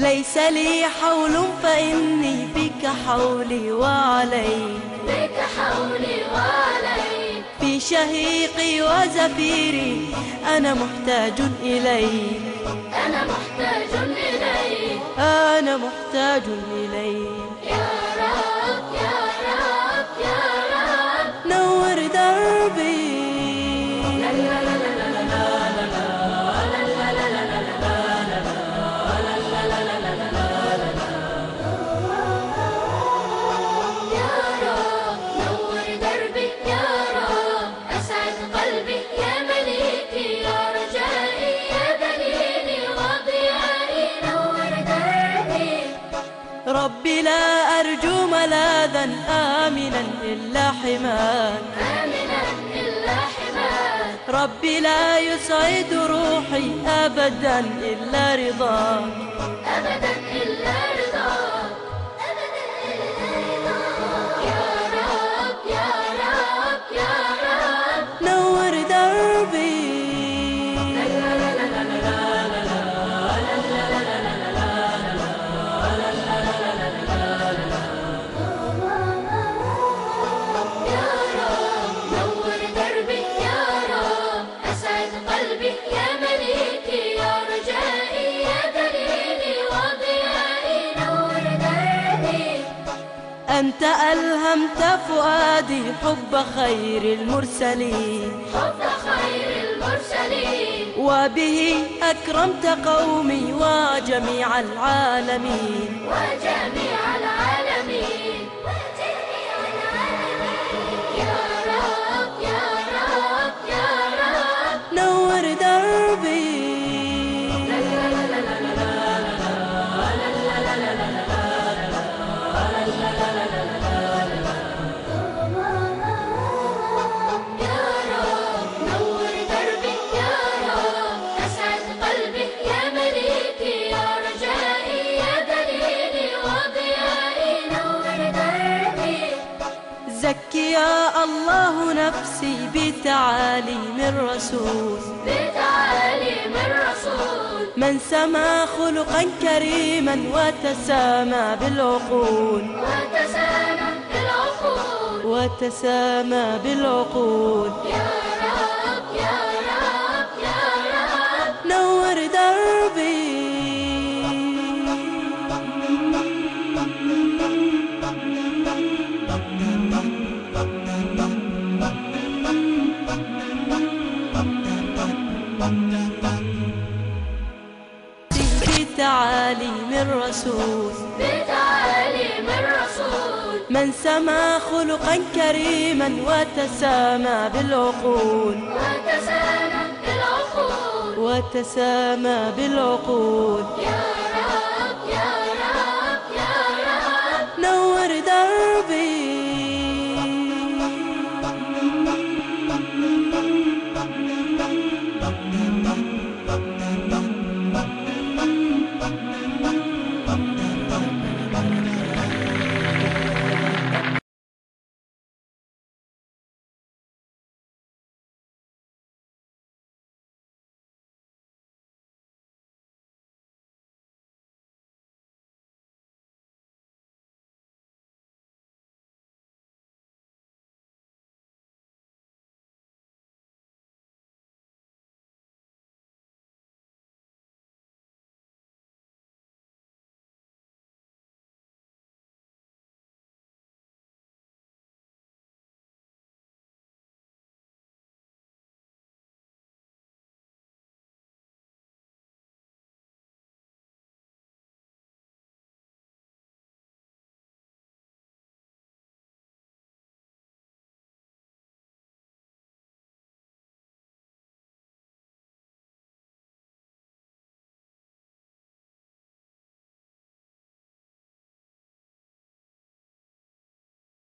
ليس لي حول فإني بك حولي وعلي بك حولي وعليك. في شهيقي وزفيري أنا محتاج إليك. أنا محتاج إليك. أنا محتاج إليك. ربي لا أرجو ملاذا آمنا إلا حماك. آمنا إلا ربي لا يسعد روحي أبدا إلا رضاك. أنت ألهمت فؤادي حب خير المرسلين. حب خير المرسلين. وبه أكرمت قومي وجميع العالمين. الله نفسي بتعاليم الرسول. بتعاليم الرسول. من سما خلقا كريما وتسامى بالعقول. وتسامى بالعقول. وتسامى بالعقول. يا رب يا رب بتعاليم الرسول بتعاليم الرسول من سما خلقا كريما وتسامى بالعقول. وتسامى بالعقول. وتسامى بالعقول. يا رب يا رب يا رب. نور دربي